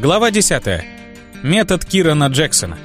Глава 10. Метод Кирана Джексона.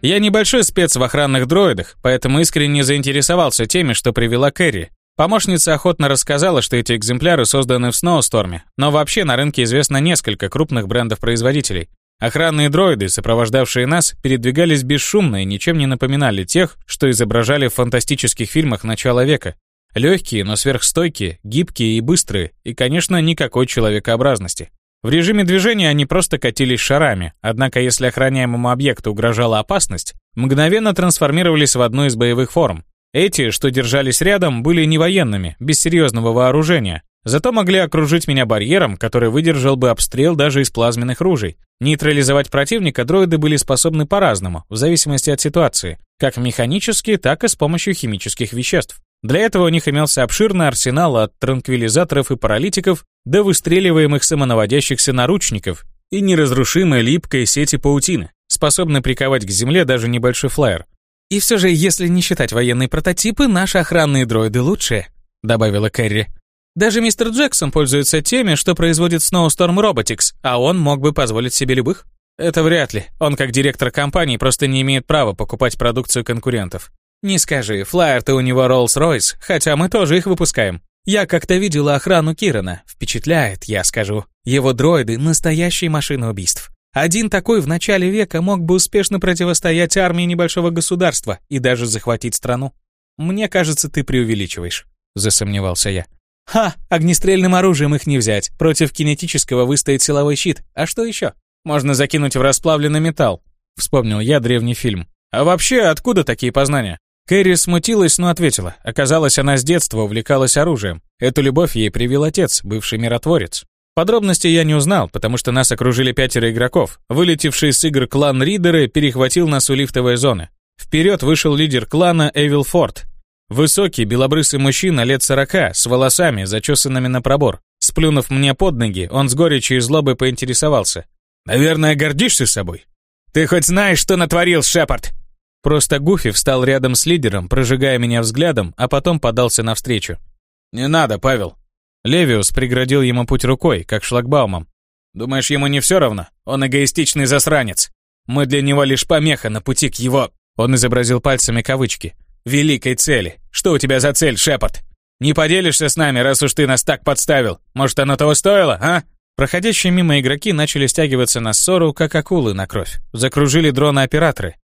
Я небольшой спец в охранных дроидах, поэтому искренне заинтересовался теми, что привела Кэрри. Помощница охотно рассказала, что эти экземпляры созданы в Сноусторме, но вообще на рынке известно несколько крупных брендов-производителей. Охранные дроиды, сопровождавшие нас, передвигались бесшумно и ничем не напоминали тех, что изображали в фантастических фильмах начала века. Легкие, но сверхстойкие, гибкие и быстрые, и, конечно, никакой человекообразности. В режиме движения они просто катились шарами, однако если охраняемому объекту угрожала опасность, мгновенно трансформировались в одну из боевых форм. Эти, что держались рядом, были не военными, без серьезного вооружения, зато могли окружить меня барьером, который выдержал бы обстрел даже из плазменных ружей. Нейтрализовать противника дроиды были способны по-разному, в зависимости от ситуации, как механически, так и с помощью химических веществ. Для этого у них имелся обширный арсенал от транквилизаторов и паралитиков до выстреливаемых самонаводящихся наручников и неразрушимой липкой сети паутины, способной приковать к земле даже небольшой флайер. «И все же, если не считать военные прототипы, наши охранные дроиды лучшие», добавила Кэрри. «Даже мистер Джексон пользуется теми, что производит Snowstorm Robotics, а он мог бы позволить себе любых». «Это вряд ли. Он, как директор компании, просто не имеет права покупать продукцию конкурентов. «Не скажи, флайер-то у него Rolls-Royce, хотя мы тоже их выпускаем. Я как-то видела охрану Кирана. Впечатляет, я скажу. Его дроиды — настоящие машины убийств. Один такой в начале века мог бы успешно противостоять армии небольшого государства и даже захватить страну. Мне кажется, ты преувеличиваешь», — засомневался я. «Ха, огнестрельным оружием их не взять. Против кинетического выстоит силовой щит. А что еще? Можно закинуть в расплавленный металл», — вспомнил я древний фильм. «А вообще, откуда такие познания?» Кэрри смутилась, но ответила. Оказалось, она с детства увлекалась оружием. Эту любовь ей привил отец, бывший миротворец. Подробностей я не узнал, потому что нас окружили пятеро игроков. Вылетевший с игр клан Ридеры перехватил нас у лифтовой зоны. Вперед вышел лидер клана Эвил Форд. Высокий, белобрысый мужчина лет сорока, с волосами, зачесанными на пробор. Сплюнув мне под ноги, он с горечью и злобой поинтересовался. «Наверное, гордишься собой?» «Ты хоть знаешь, что натворил, Шепард?» Просто Гуфи встал рядом с лидером, прожигая меня взглядом, а потом подался навстречу. «Не надо, Павел». Левиус преградил ему путь рукой, как шлагбаумом. «Думаешь, ему не все равно? Он эгоистичный засранец. Мы для него лишь помеха на пути к его...» Он изобразил пальцами кавычки. «Великой цели. Что у тебя за цель, Шепард? Не поделишься с нами, раз уж ты нас так подставил? Может, оно того стоило, а?» Проходящие мимо игроки начали стягиваться на ссору, как акулы на кровь. Закружили дроны-операторы.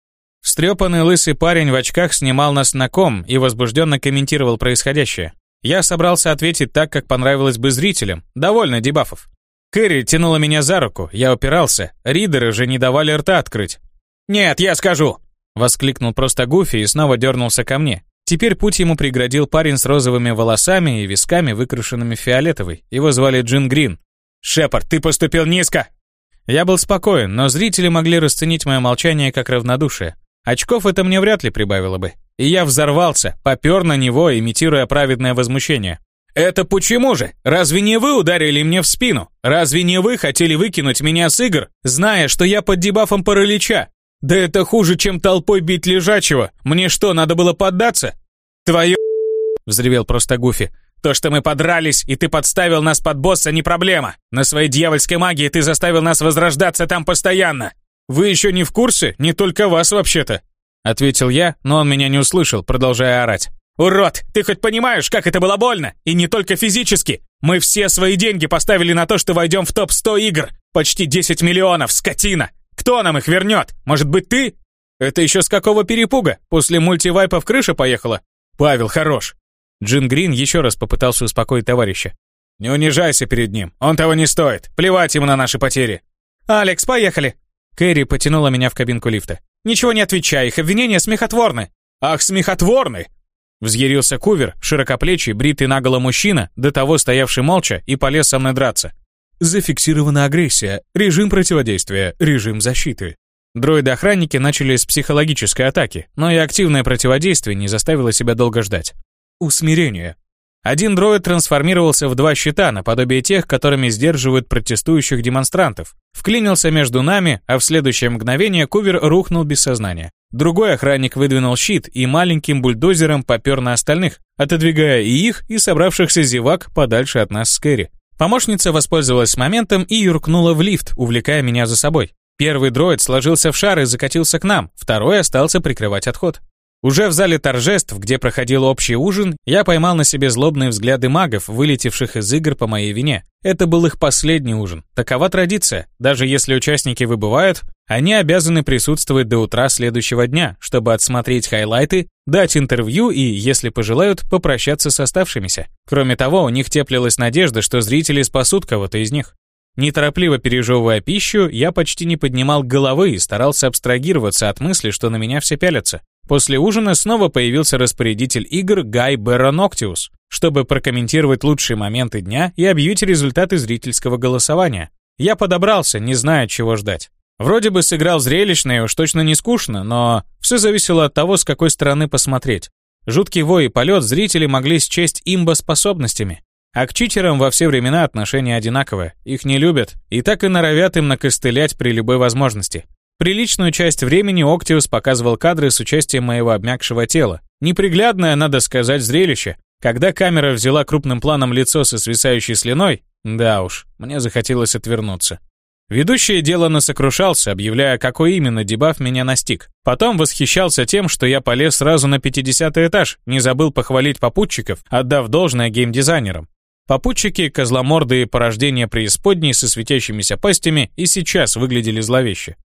Встрепанный лысый парень в очках снимал нас на ком и возбужденно комментировал происходящее. Я собрался ответить так, как понравилось бы зрителям. Довольно дебафов. Кэрри тянула меня за руку, я упирался. Ридеры же не давали рта открыть. «Нет, я скажу!» Воскликнул просто Гуфи и снова дернулся ко мне. Теперь путь ему преградил парень с розовыми волосами и висками, выкрашенными фиолетовой. Его звали Джин Грин. «Шепард, ты поступил низко!» Я был спокоен, но зрители могли расценить мое молчание как равнодушие. Очков это мне вряд ли прибавило бы. И я взорвался, попер на него, имитируя праведное возмущение. «Это почему же? Разве не вы ударили мне в спину? Разве не вы хотели выкинуть меня с игр, зная, что я под дебафом паралича? Да это хуже, чем толпой бить лежачего. Мне что, надо было поддаться?» «Твою...» — взревел просто Гуфи. «То, что мы подрались, и ты подставил нас под босса, не проблема. На своей дьявольской магии ты заставил нас возрождаться там постоянно. «Вы еще не в курсе? Не только вас вообще-то!» Ответил я, но он меня не услышал, продолжая орать. «Урод, ты хоть понимаешь, как это было больно? И не только физически. Мы все свои деньги поставили на то, что войдем в топ-100 игр. Почти 10 миллионов, скотина! Кто нам их вернет? Может быть, ты?» «Это еще с какого перепуга? После мультивайпов крыша поехала?» «Павел, хорош!» Джин Грин еще раз попытался успокоить товарища. «Не унижайся перед ним, он того не стоит. Плевать ему на наши потери». «Алекс, поехали!» Кэрри потянула меня в кабинку лифта. «Ничего не отвечай, их обвинения смехотворны». «Ах, смехотворны!» Взъярился Кувер, широкоплечий, бритый наголо мужчина, до того стоявший молча и полез со мной драться. Зафиксирована агрессия, режим противодействия, режим защиты. Дроиды-охранники начали с психологической атаки, но и активное противодействие не заставило себя долго ждать. Усмирение. Один дроид трансформировался в два щита, наподобие тех, которыми сдерживают протестующих демонстрантов. Вклинился между нами, а в следующее мгновение Кувер рухнул без сознания. Другой охранник выдвинул щит и маленьким бульдозером попер на остальных, отодвигая и их, и собравшихся зевак подальше от нас с Кэрри. Помощница воспользовалась моментом и юркнула в лифт, увлекая меня за собой. Первый дроид сложился в шар и закатился к нам, второй остался прикрывать отход. Уже в зале торжеств, где проходил общий ужин, я поймал на себе злобные взгляды магов, вылетевших из игр по моей вине. Это был их последний ужин. Такова традиция. Даже если участники выбывают, они обязаны присутствовать до утра следующего дня, чтобы отсмотреть хайлайты, дать интервью и, если пожелают, попрощаться с оставшимися. Кроме того, у них теплилась надежда, что зрители спасут кого-то из них. Неторопливо пережевывая пищу, я почти не поднимал головы и старался абстрагироваться от мысли, что на меня все пялятся. После ужина снова появился распорядитель игр Гай Бероноктиус, чтобы прокомментировать лучшие моменты дня и объявить результаты зрительского голосования. Я подобрался, не зная, чего ждать. Вроде бы сыграл зрелищно и уж точно не скучно, но все зависело от того, с какой стороны посмотреть. Жуткий вой и полет зрители могли счесть имбо способностями. А к читерам во все времена отношения одинаковые. Их не любят и так и норовят им накостылять при любой возможности. Приличную часть времени Октиус показывал кадры с участием моего обмякшего тела. Неприглядное, надо сказать, зрелище. Когда камера взяла крупным планом лицо со свисающей слюной, да уж, мне захотелось отвернуться. Ведущий деланно сокрушался, объявляя, какой именно дебаф меня настиг. Потом восхищался тем, что я полез сразу на 50 этаж, не забыл похвалить попутчиков, отдав должное геймдизайнерам. Попутчики, козломордые порождения преисподней со светящимися пастями и сейчас выглядели зловеще.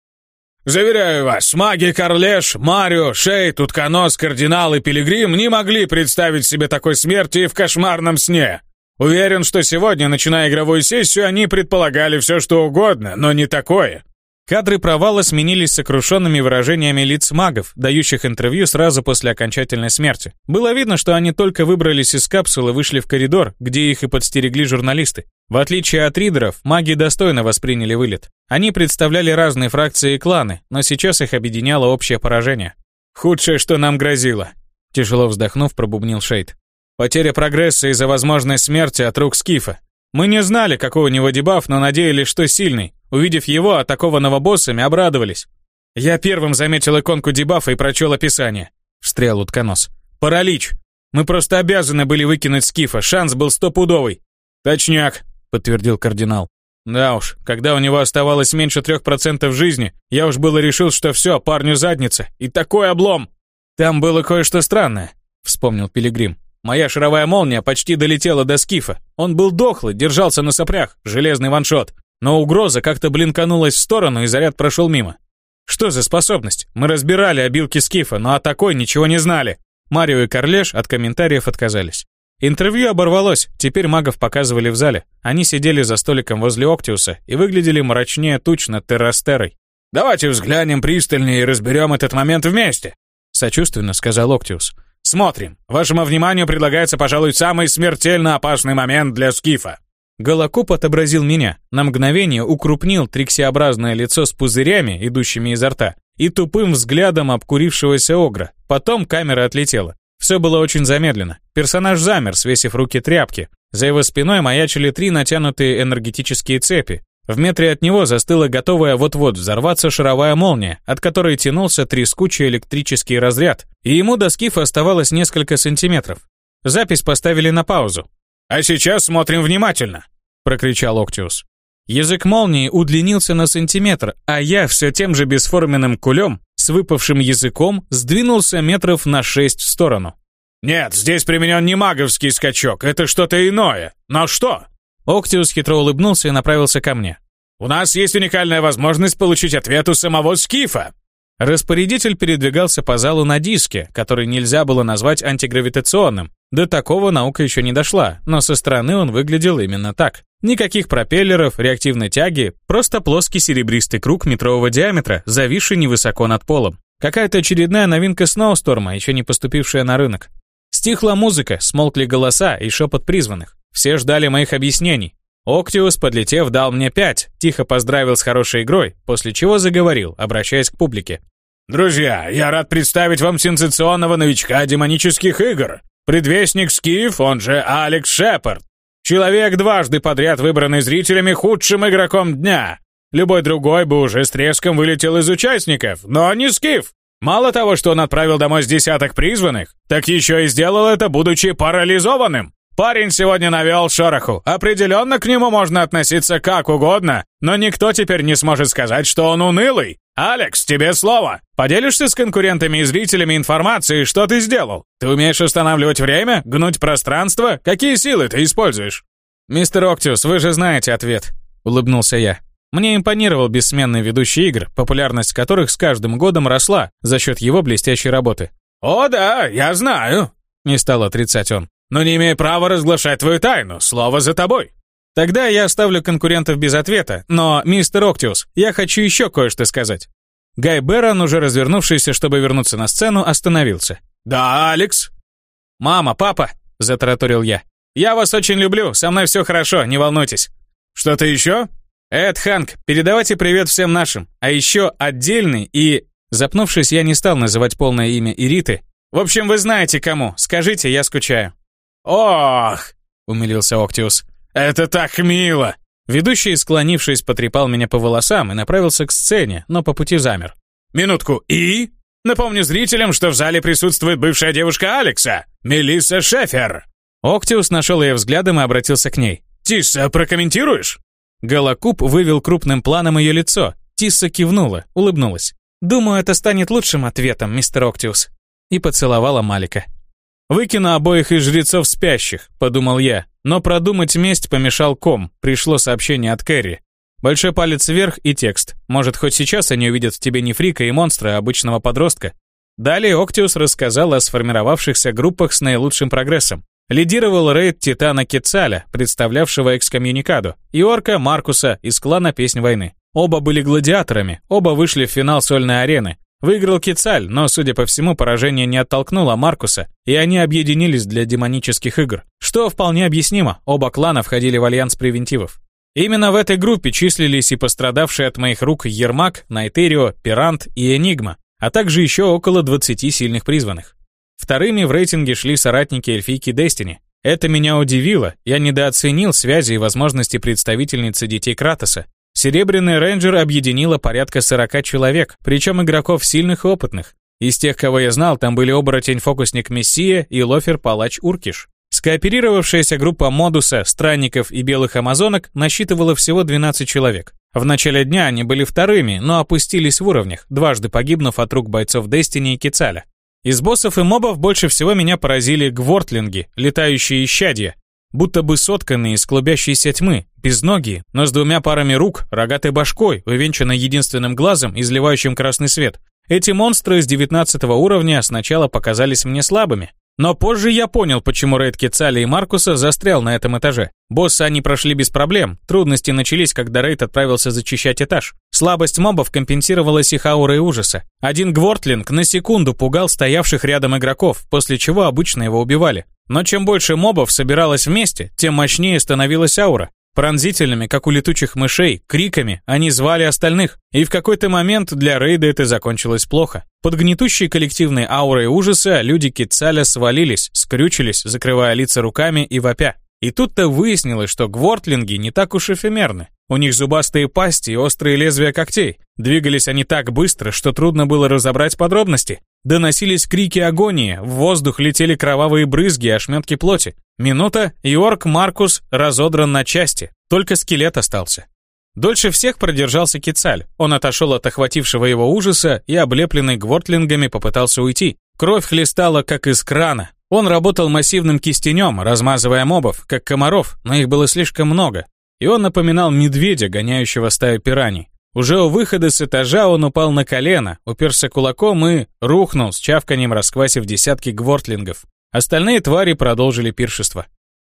Заверяю вас, маги Карлеш, Марио, Шей, Тутканос, Кардинал и Пилигрим не могли представить себе такой смерти в кошмарном сне. Уверен, что сегодня, начиная игровую сессию, они предполагали все, что угодно, но не такое. Кадры провала сменились сокрушенными выражениями лиц магов, дающих интервью сразу после окончательной смерти. Было видно, что они только выбрались из капсулы и вышли в коридор, где их и подстерегли журналисты. В отличие от ридеров, маги достойно восприняли вылет. Они представляли разные фракции и кланы, но сейчас их объединяло общее поражение. «Худшее, что нам грозило», — тяжело вздохнув, пробубнил Шейд. «Потеря прогресса из-за возможной смерти от рук Скифа. Мы не знали, какой у него дебаф, но надеялись, что сильный. Увидев его, атакованного боссами, обрадовались. Я первым заметил иконку дебафа и прочел описание. Встрял утконос. Паралич. Мы просто обязаны были выкинуть Скифа, шанс был стопудовый. Точняк, подтвердил кардинал. Да уж, когда у него оставалось меньше трех процентов жизни, я уж было решил, что все, парню задница. И такой облом! Там было кое-что странное, вспомнил Пилигрим. Моя шаровая молния почти долетела до скифа. Он был дохлый, держался на сопрях, железный ваншот. Но угроза как-то блинканулась в сторону, и заряд прошел мимо. Что за способность? Мы разбирали обилки скифа, но о такой ничего не знали. Марио и Корлеш от комментариев отказались. Интервью оборвалось, теперь магов показывали в зале. Они сидели за столиком возле Октиуса и выглядели мрачнее туч над террастерой. «Давайте взглянем пристальнее и разберем этот момент вместе», — сочувственно сказал Октиус. «Смотрим. Вашему вниманию предлагается, пожалуй, самый смертельно опасный момент для Скифа». Голокоп отобразил меня, на мгновение укрупнил триксиобразное лицо с пузырями, идущими изо рта, и тупым взглядом обкурившегося огра. Потом камера отлетела. Все было очень замедленно. Персонаж замер, свесив руки тряпки. За его спиной маячили три натянутые энергетические цепи. В метре от него застыла готовая вот-вот взорваться шаровая молния, от которой тянулся трескучий электрический разряд, и ему до скифа оставалось несколько сантиметров. Запись поставили на паузу. «А сейчас смотрим внимательно», — прокричал Октиус. Язык молнии удлинился на сантиметр, а я все тем же бесформенным кулем с выпавшим языком сдвинулся метров на шесть в сторону. «Нет, здесь применен не маговский скачок, это что-то иное. Но что?» Октиус хитро улыбнулся и направился ко мне. «У нас есть уникальная возможность получить ответ у самого Скифа!» Распорядитель передвигался по залу на диске, который нельзя было назвать антигравитационным. До такого наука еще не дошла, но со стороны он выглядел именно так. Никаких пропеллеров, реактивной тяги, просто плоский серебристый круг метрового диаметра, зависший невысоко над полом. Какая-то очередная новинка Сноусторма, еще не поступившая на рынок. Стихла музыка, смолкли голоса и шепот призванных. Все ждали моих объяснений. Октиус, подлетев, дал мне пять, тихо поздравил с хорошей игрой, после чего заговорил, обращаясь к публике. «Друзья, я рад представить вам сенсационного новичка демонических игр. Предвестник Скиф, он же Алекс Шепард. Человек, дважды подряд выбранный зрителями худшим игроком дня. Любой другой бы уже с треском вылетел из участников, но не Скиф. Мало того, что он отправил домой с десяток призванных, так еще и сделал это, будучи парализованным. Парень сегодня навел шороху. Определенно к нему можно относиться как угодно, но никто теперь не сможет сказать, что он унылый. Алекс, тебе слово. Поделишься с конкурентами и зрителями информацией, что ты сделал? Ты умеешь останавливать время, гнуть пространство? Какие силы ты используешь? Мистер Октиус, вы же знаете ответ, улыбнулся я. Мне импонировал бессменный ведущий игр, популярность которых с каждым годом росла за счет его блестящей работы. «О да, я знаю», — не стал отрицать он но не имею права разглашать твою тайну. Слово за тобой». Тогда я оставлю конкурентов без ответа, но, мистер Октиус, я хочу еще кое-что сказать. Гай Берон, уже развернувшийся, чтобы вернуться на сцену, остановился. «Да, Алекс?» «Мама, папа», — затараторил я. «Я вас очень люблю, со мной все хорошо, не волнуйтесь». «Что-то еще?» «Эд, Ханк, передавайте привет всем нашим, а еще отдельный и...» Запнувшись, я не стал называть полное имя Ириты. «В общем, вы знаете кому, скажите, я скучаю». «Ох!» — умилился Октиус. «Это так мило!» Ведущий, склонившись, потрепал меня по волосам и направился к сцене, но по пути замер. «Минутку, и?» Напомню зрителям, что в зале присутствует бывшая девушка Алекса, Мелисса Шефер. Октиус нашел ее взглядом и обратился к ней. «Тисса, прокомментируешь?» Голокуб вывел крупным планом ее лицо. Тисса кивнула, улыбнулась. «Думаю, это станет лучшим ответом, мистер Октиус». И поцеловала Малика. «Выкину обоих из жрецов спящих», — подумал я. Но продумать месть помешал ком, пришло сообщение от Кэрри. Большой палец вверх и текст. Может, хоть сейчас они увидят в тебе не фрика и монстра, а обычного подростка? Далее Октиус рассказал о сформировавшихся группах с наилучшим прогрессом. Лидировал рейд Титана Кецаля, представлявшего экскоммуникаду, и орка Маркуса из клана Песнь войны. Оба были гладиаторами, оба вышли в финал сольной арены, Выиграл Кицаль, но, судя по всему, поражение не оттолкнуло Маркуса, и они объединились для демонических игр. Что вполне объяснимо, оба клана входили в альянс превентивов. Именно в этой группе числились и пострадавшие от моих рук Ермак, Найтерио, Пирант и Энигма, а также еще около 20 сильных призванных. Вторыми в рейтинге шли соратники эльфийки Дестини. Это меня удивило, я недооценил связи и возможности представительницы детей Кратоса, Серебряный рейнджер объединила порядка 40 человек, причем игроков сильных и опытных. Из тех, кого я знал, там были оборотень-фокусник Мессия и лофер-палач Уркиш. Скооперировавшаяся группа Модуса, Странников и Белых Амазонок насчитывала всего 12 человек. В начале дня они были вторыми, но опустились в уровнях, дважды погибнув от рук бойцов Дестини и Кицаля. Из боссов и мобов больше всего меня поразили гвортлинги, летающие исчадья, будто бы сотканные из клубящейся тьмы, безногие, но с двумя парами рук, рогатой башкой, увенчанной единственным глазом, изливающим красный свет. Эти монстры с 19 уровня сначала показались мне слабыми, но позже я понял, почему рейд Кецали и Маркуса застрял на этом этаже. Босса они прошли без проблем, трудности начались, когда рейд отправился зачищать этаж. Слабость мобов компенсировалась их аурой ужаса. Один Гвортлинг на секунду пугал стоявших рядом игроков, после чего обычно его убивали. Но чем больше мобов собиралось вместе, тем мощнее становилась аура. Пронзительными, как у летучих мышей, криками они звали остальных, и в какой-то момент для рейда это закончилось плохо. Под гнетущей коллективной аурой ужаса люди Кицаля свалились, скрючились, закрывая лица руками и вопя. И тут-то выяснилось, что гвортлинги не так уж эфемерны. У них зубастые пасти и острые лезвия когтей. Двигались они так быстро, что трудно было разобрать подробности. Доносились крики агонии, в воздух летели кровавые брызги и ошметки плоти. Минута, и орк Маркус разодран на части, только скелет остался. Дольше всех продержался Кицаль. Он отошел от охватившего его ужаса и, облепленный гвортлингами, попытался уйти. Кровь хлестала, как из крана. Он работал массивным кистенем, размазывая мобов, как комаров, но их было слишком много. И он напоминал медведя, гоняющего стаю пираний. Уже у выхода с этажа он упал на колено, уперся кулаком и рухнул с чавканием, расквасив десятки гвортлингов. Остальные твари продолжили пиршество.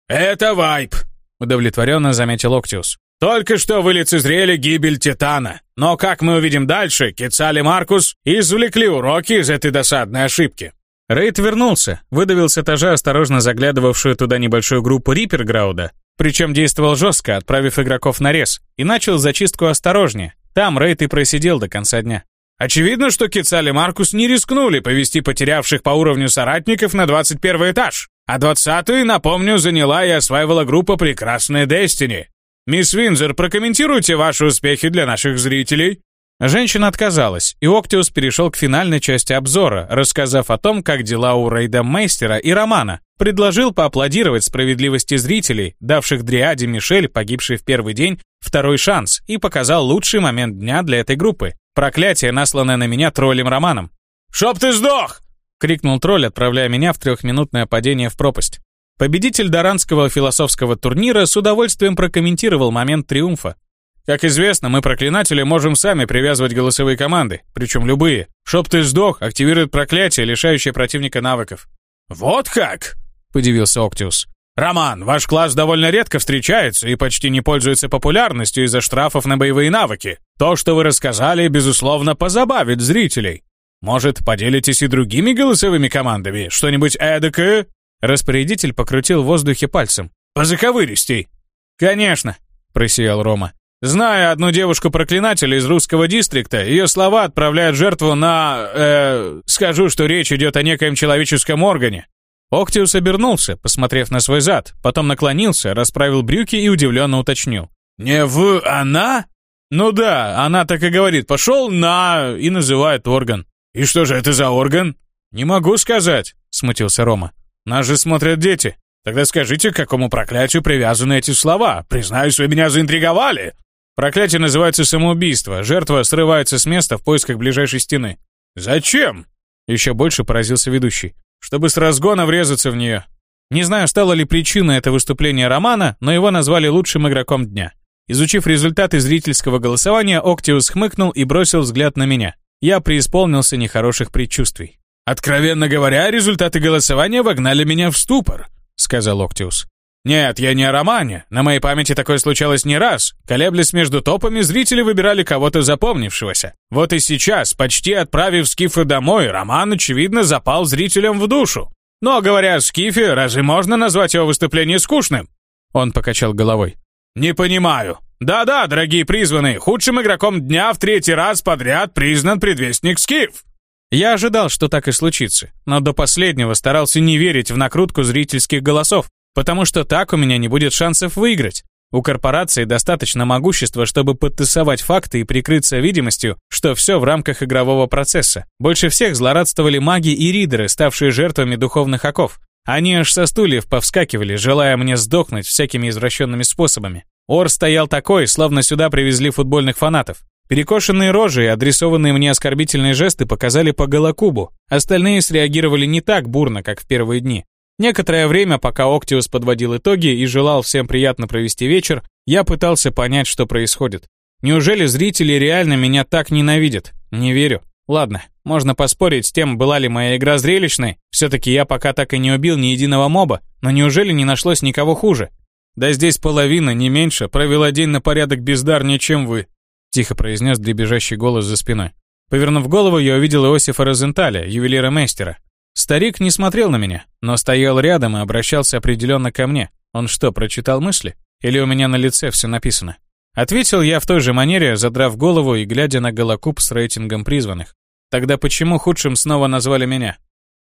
«Это вайп», — удовлетворенно заметил Октиус. «Только что вы лицезрели гибель Титана. Но, как мы увидим дальше, Кецаль и Маркус извлекли уроки из этой досадной ошибки». Рейд вернулся, выдавил с этажа осторожно заглядывавшую туда небольшую группу Рипперграуда, причем действовал жестко, отправив игроков на рез, и начал зачистку осторожнее, там Рейд и просидел до конца дня. Очевидно, что Кицаль и Маркус не рискнули повести потерявших по уровню соратников на 21 этаж. А двадцатый, напомню, заняла и осваивала группа «Прекрасная Destiny». Мисс Винзер, прокомментируйте ваши успехи для наших зрителей. Женщина отказалась, и Октиус перешел к финальной части обзора, рассказав о том, как дела у Рейда Мейстера и Романа. Предложил поаплодировать справедливости зрителей, давших Дриаде Мишель, погибшей в первый день, второй шанс, и показал лучший момент дня для этой группы. Проклятие, насланное на меня троллем Романом. «Чтоб ты сдох!» — крикнул тролль, отправляя меня в трехминутное падение в пропасть. Победитель Даранского философского турнира с удовольствием прокомментировал момент триумфа. Как известно, мы, проклинатели, можем сами привязывать голосовые команды, причем любые. Чтоб ты сдох, активирует проклятие, лишающее противника навыков. «Вот как!» — подивился Октиус. «Роман, ваш класс довольно редко встречается и почти не пользуется популярностью из-за штрафов на боевые навыки. То, что вы рассказали, безусловно, позабавит зрителей. Может, поделитесь и другими голосовыми командами? Что-нибудь эдакое?» Распорядитель покрутил в воздухе пальцем. «По заковыристей!» «Конечно!» — просиял Рома. Знаю одну девушку-проклинателя из русского дистрикта, ее слова отправляют жертву на... Э, скажу, что речь идет о некоем человеческом органе. Октиус обернулся, посмотрев на свой зад, потом наклонился, расправил брюки и удивленно уточнил. «Не в она?» «Ну да, она так и говорит, пошел на... и называет орган». «И что же это за орган?» «Не могу сказать», — смутился Рома. «Нас же смотрят дети. Тогда скажите, к какому проклятию привязаны эти слова? Признаюсь, вы меня заинтриговали!» Проклятие называется самоубийство. Жертва срывается с места в поисках ближайшей стены. «Зачем?» Еще больше поразился ведущий. «Чтобы с разгона врезаться в нее». Не знаю, стало ли причиной это выступление Романа, но его назвали лучшим игроком дня. Изучив результаты зрительского голосования, Октиус хмыкнул и бросил взгляд на меня. Я преисполнился нехороших предчувствий. «Откровенно говоря, результаты голосования вогнали меня в ступор», — сказал Октиус. Нет, я не о романе. На моей памяти такое случалось не раз. Колеблясь между топами, зрители выбирали кого-то запомнившегося. Вот и сейчас, почти отправив Скифа домой, роман, очевидно, запал зрителям в душу. Но, говоря о Скифе, разве можно назвать его выступление скучным? Он покачал головой. Не понимаю. Да-да, дорогие призванные, худшим игроком дня в третий раз подряд признан предвестник Скиф. Я ожидал, что так и случится, но до последнего старался не верить в накрутку зрительских голосов. Потому что так у меня не будет шансов выиграть. У корпорации достаточно могущества, чтобы подтасовать факты и прикрыться видимостью, что все в рамках игрового процесса. Больше всех злорадствовали маги и ридеры, ставшие жертвами духовных оков. Они аж со стульев повскакивали, желая мне сдохнуть всякими извращенными способами. Ор стоял такой, словно сюда привезли футбольных фанатов. Перекошенные рожи и адресованные мне оскорбительные жесты показали по голокубу. Остальные среагировали не так бурно, как в первые дни. Некоторое время, пока Октиус подводил итоги и желал всем приятно провести вечер, я пытался понять, что происходит. Неужели зрители реально меня так ненавидят? Не верю. Ладно, можно поспорить с тем, была ли моя игра зрелищной. Все-таки я пока так и не убил ни единого моба, но неужели не нашлось никого хуже? Да здесь половина, не меньше, провела день на порядок бездарнее, чем вы, тихо произнес дребезжащий голос за спиной. Повернув голову, я увидел Иосифа Розенталя, ювелира-мейстера. Старик не смотрел на меня, но стоял рядом и обращался определенно ко мне. Он что, прочитал мысли? Или у меня на лице все написано? Ответил я в той же манере, задрав голову и глядя на голокуб с рейтингом призванных. Тогда почему худшим снова назвали меня?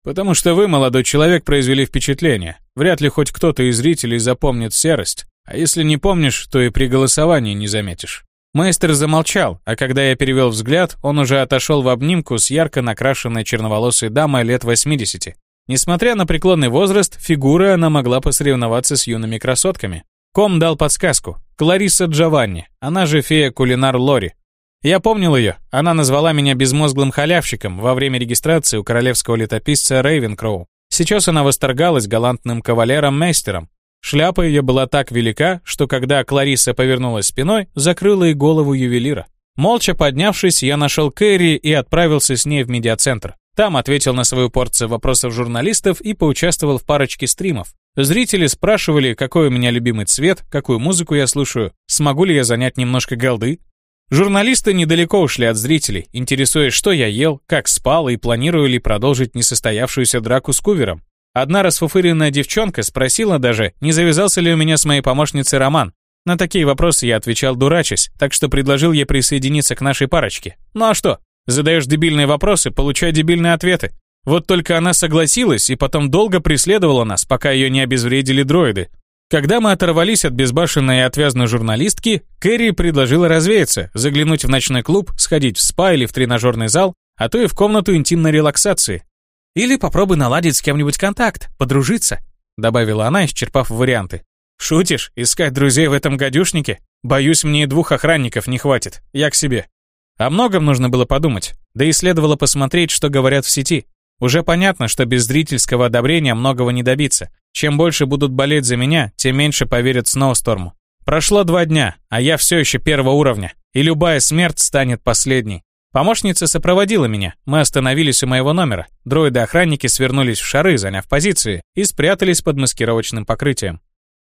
Потому что вы, молодой человек, произвели впечатление. Вряд ли хоть кто-то из зрителей запомнит серость, а если не помнишь, то и при голосовании не заметишь. Мейстер замолчал, а когда я перевел взгляд, он уже отошел в обнимку с ярко накрашенной черноволосой дамой лет 80. Несмотря на преклонный возраст, фигурой она могла посоревноваться с юными красотками. Ком дал подсказку. Клариса Джованни, она же фея-кулинар Лори. Я помнил ее, она назвала меня безмозглым халявщиком во время регистрации у королевского летописца Рейвенкроу. Сейчас она восторгалась галантным кавалером-мейстером, Шляпа ее была так велика, что когда Клариса повернулась спиной, закрыла и голову ювелира. Молча поднявшись, я нашел Кэрри и отправился с ней в медиацентр. Там ответил на свою порцию вопросов журналистов и поучаствовал в парочке стримов. Зрители спрашивали, какой у меня любимый цвет, какую музыку я слушаю, смогу ли я занять немножко голды. Журналисты недалеко ушли от зрителей, интересуясь, что я ел, как спал и планирую ли продолжить несостоявшуюся драку с Кувером. Одна расфуфыренная девчонка спросила даже, не завязался ли у меня с моей помощницей роман. На такие вопросы я отвечал дурачась, так что предложил ей присоединиться к нашей парочке. Ну а что? Задаешь дебильные вопросы, получай дебильные ответы. Вот только она согласилась и потом долго преследовала нас, пока ее не обезвредили дроиды. Когда мы оторвались от безбашенной и отвязной журналистки, Кэрри предложила развеяться, заглянуть в ночной клуб, сходить в спа или в тренажерный зал, а то и в комнату интимной релаксации. Или попробуй наладить с кем-нибудь контакт, подружиться, добавила она, исчерпав варианты. Шутишь, искать друзей в этом гадюшнике? Боюсь, мне и двух охранников не хватит. Я к себе. О многом нужно было подумать, да и следовало посмотреть, что говорят в сети. Уже понятно, что без зрительского одобрения многого не добиться. Чем больше будут болеть за меня, тем меньше поверят Сноусторму. Прошло два дня, а я все еще первого уровня, и любая смерть станет последней. Помощница сопроводила меня, мы остановились у моего номера. Дроиды-охранники свернулись в шары, заняв позиции, и спрятались под маскировочным покрытием.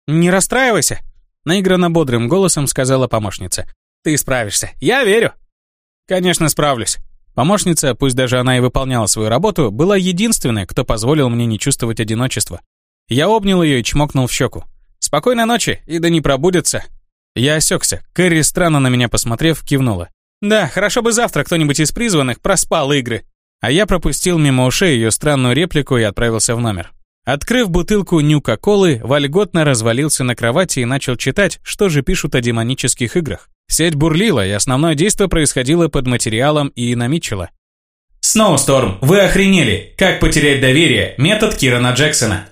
«Не расстраивайся», — наигранно бодрым голосом сказала помощница. «Ты справишься, я верю». «Конечно, справлюсь». Помощница, пусть даже она и выполняла свою работу, была единственной, кто позволил мне не чувствовать одиночества. Я обнял ее и чмокнул в щеку. «Спокойной ночи, и да не пробудется». Я осекся. Кэрри, странно на меня посмотрев, кивнула. «Да, хорошо бы завтра кто-нибудь из призванных проспал игры». А я пропустил мимо ушей ее странную реплику и отправился в номер. Открыв бутылку нюка-колы, вольготно развалился на кровати и начал читать, что же пишут о демонических играх. Сеть бурлила, и основное действие происходило под материалом Иена Митчелла. «Сноусторм, вы охренели! Как потерять доверие? Метод Кирана Джексона».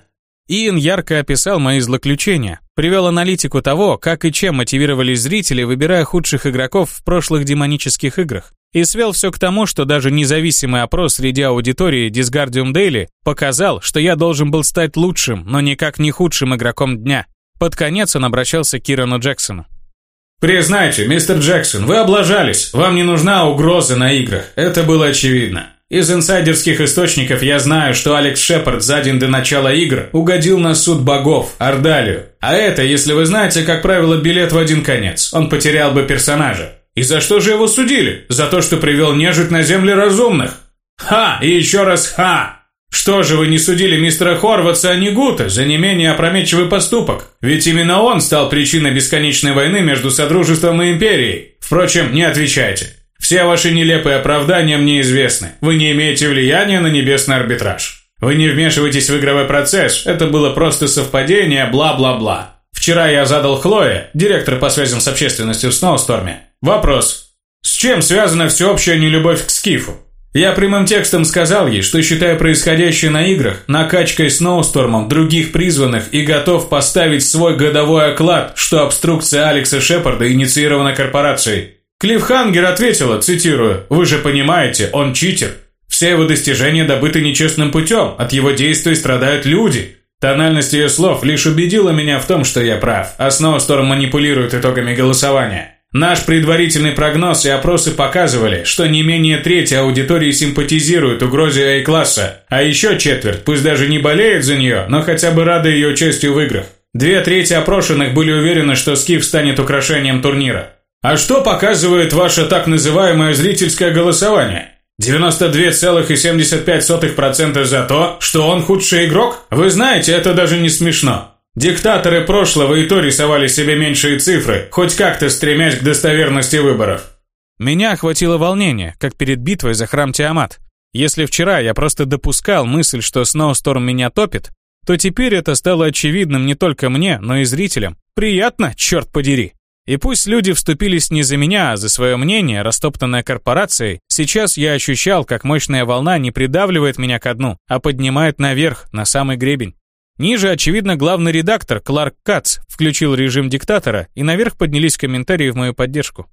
Иэн ярко описал мои злоключения, привел аналитику того, как и чем мотивировались зрители, выбирая худших игроков в прошлых демонических играх, и свел все к тому, что даже независимый опрос среди аудитории Disgardium Daily показал, что я должен был стать лучшим, но никак не худшим игроком дня. Под конец он обращался к Кирану Джексону. «Признайте, мистер Джексон, вы облажались. Вам не нужна угроза на играх. Это было очевидно. Из инсайдерских источников я знаю, что Алекс Шепард за день до начала игр угодил на суд богов, Ордалию. А это, если вы знаете, как правило, билет в один конец. Он потерял бы персонажа. И за что же его судили? За то, что привел нежить на земли разумных. Ха! И еще раз ха! Что же вы не судили мистера Хорватса, а не Гута, за не менее опрометчивый поступок? Ведь именно он стал причиной бесконечной войны между Содружеством и Империей. Впрочем, не отвечайте. Все ваши нелепые оправдания мне известны. Вы не имеете влияния на небесный арбитраж. Вы не вмешиваетесь в игровой процесс, это было просто совпадение, бла-бла-бла. Вчера я задал Хлое, директор по связям с общественностью в Сноусторме, вопрос. С чем связана всеобщая нелюбовь к Скифу? Я прямым текстом сказал ей, что считаю происходящее на играх накачкой Сноустормом других призванных и готов поставить свой годовой оклад, что обструкция Алекса Шепарда инициирована корпорацией. Клиффхангер ответила, цитирую, «Вы же понимаете, он читер. Все его достижения добыты нечестным путем, от его действий страдают люди». Тональность ее слов лишь убедила меня в том, что я прав, а Сноусторм манипулирует итогами голосования. Наш предварительный прогноз и опросы показывали, что не менее трети аудитории симпатизирует угрозе А-класса, а еще четверть, пусть даже не болеет за нее, но хотя бы рады ее участию в играх. Две трети опрошенных были уверены, что Скиф станет украшением турнира. А что показывает ваше так называемое зрительское голосование? 92,75% за то, что он худший игрок? Вы знаете, это даже не смешно. Диктаторы прошлого и то рисовали себе меньшие цифры, хоть как-то стремясь к достоверности выборов. Меня охватило волнение, как перед битвой за храм Тиамат. Если вчера я просто допускал мысль, что Сноусторм меня топит, то теперь это стало очевидным не только мне, но и зрителям. Приятно, черт подери. И пусть люди вступились не за меня, а за свое мнение, растоптанное корпорацией, сейчас я ощущал, как мощная волна не придавливает меня ко дну, а поднимает наверх, на самый гребень. Ниже, очевидно, главный редактор Кларк Кац включил режим диктатора, и наверх поднялись комментарии в мою поддержку.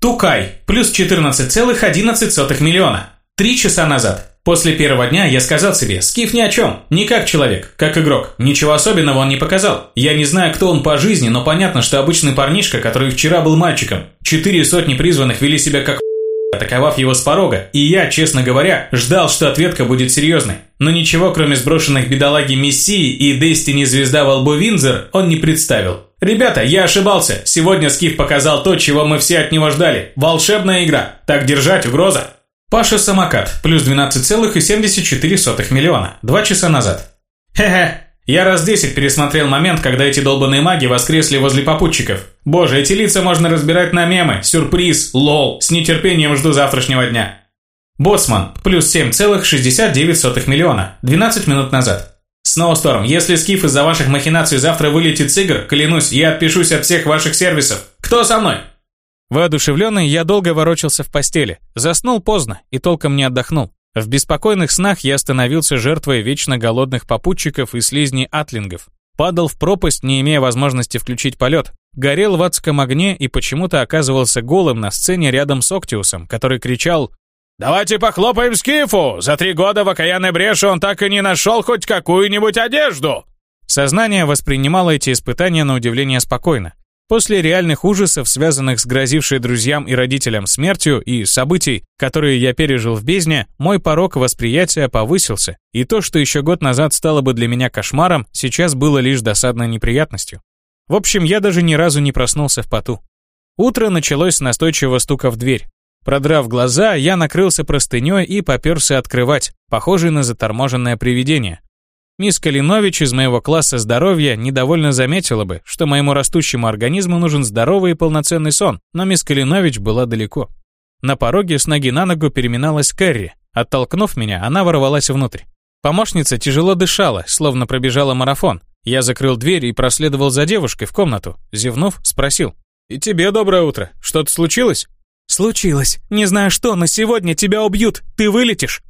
Тукай, плюс 14,11 миллиона. Три часа назад. После первого дня я сказал себе, Скиф ни о чем, не как человек, как игрок. Ничего особенного он не показал. Я не знаю, кто он по жизни, но понятно, что обычный парнишка, который вчера был мальчиком. Четыре сотни призванных вели себя как атаковав его с порога, и я, честно говоря, ждал, что ответка будет серьезной. Но ничего, кроме сброшенных бедолаги Мессии и Дестини звезда во лбу Винзер, он не представил. Ребята, я ошибался. Сегодня Скиф показал то, чего мы все от него ждали. Волшебная игра. Так держать, угроза. Паша Самокат, плюс 12,74 миллиона. Два часа назад. Хе-хе, я раз десять пересмотрел момент, когда эти долбанные маги воскресли возле попутчиков. Боже, эти лица можно разбирать на мемы, сюрприз, лол, с нетерпением жду завтрашнего дня. Боцман, плюс 7,69 миллиона, 12 минут назад. Сноусторм, если Скиф из-за ваших махинаций завтра вылетит с игр, клянусь, я отпишусь от всех ваших сервисов. Кто со мной? Воодушевленный, я долго ворочался в постели. Заснул поздно и толком не отдохнул. В беспокойных снах я становился жертвой вечно голодных попутчиков и слизней атлингов. Падал в пропасть, не имея возможности включить полет. Горел в адском огне и почему-то оказывался голым на сцене рядом с Октиусом, который кричал «Давайте похлопаем Скифу! За три года в окаянной бреши он так и не нашел хоть какую-нибудь одежду!» Сознание воспринимало эти испытания на удивление спокойно. После реальных ужасов, связанных с грозившей друзьям и родителям смертью и событий, которые я пережил в бездне, мой порог восприятия повысился, и то, что еще год назад стало бы для меня кошмаром, сейчас было лишь досадной неприятностью. В общем, я даже ни разу не проснулся в поту. Утро началось с настойчивого стука в дверь. Продрав глаза, я накрылся простыней и попёрся открывать, похожий на заторможенное привидение. Мисс Калинович из моего класса здоровья недовольно заметила бы, что моему растущему организму нужен здоровый и полноценный сон, но мисс Калинович была далеко. На пороге с ноги на ногу переминалась Кэрри. Оттолкнув меня, она ворвалась внутрь. Помощница тяжело дышала, словно пробежала марафон. Я закрыл дверь и проследовал за девушкой в комнату. Зевнув, спросил. «И тебе доброе утро. Что-то случилось?» «Случилось. Не знаю что, но сегодня тебя убьют. Ты вылетишь?»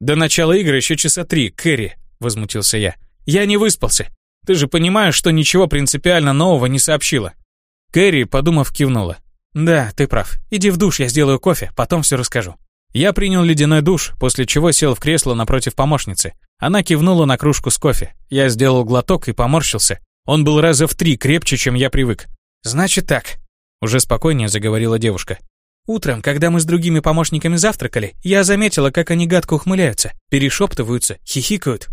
«До начала игры еще часа три, Кэрри», — возмутился я. «Я не выспался. Ты же понимаешь, что ничего принципиально нового не сообщила». Кэрри, подумав, кивнула. «Да, ты прав. Иди в душ, я сделаю кофе, потом все расскажу». Я принял ледяной душ, после чего сел в кресло напротив помощницы. Она кивнула на кружку с кофе. Я сделал глоток и поморщился. Он был раза в три крепче, чем я привык. «Значит так», — уже спокойнее заговорила девушка. Утром, когда мы с другими помощниками завтракали, я заметила, как они гадко ухмыляются, перешептываются, хихикают.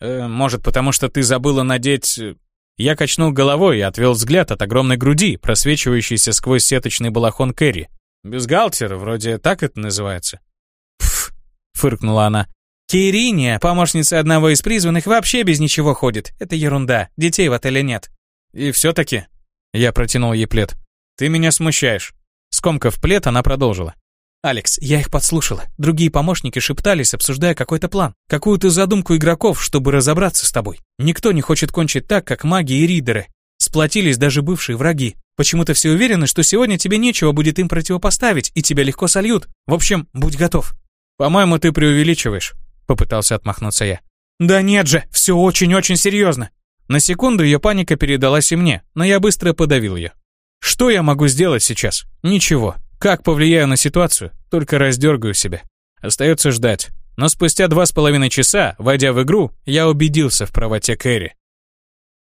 Э, может, потому что ты забыла надеть... Э, я качнул головой и отвел взгляд от огромной груди, просвечивающейся сквозь сеточный балахон Кэрри. Бюстгальтер, вроде так это называется. Пф, фыркнула она. Кириния, помощница одного из призванных, вообще без ничего ходит. Это ерунда, детей в отеле нет. И все-таки... Я протянул ей плед. Ты меня смущаешь. Скомкав плед, она продолжила. «Алекс, я их подслушала. Другие помощники шептались, обсуждая какой-то план, какую-то задумку игроков, чтобы разобраться с тобой. Никто не хочет кончить так, как маги и ридеры. Сплотились даже бывшие враги. Почему-то все уверены, что сегодня тебе нечего будет им противопоставить, и тебя легко сольют. В общем, будь готов». «По-моему, ты преувеличиваешь», — попытался отмахнуться я. «Да нет же, все очень-очень серьезно». На секунду ее паника передалась и мне, но я быстро подавил ее. Что я могу сделать сейчас? Ничего. Как повлияю на ситуацию? Только раздергаю себя. Остается ждать. Но спустя два с половиной часа, войдя в игру, я убедился в правоте Кэрри.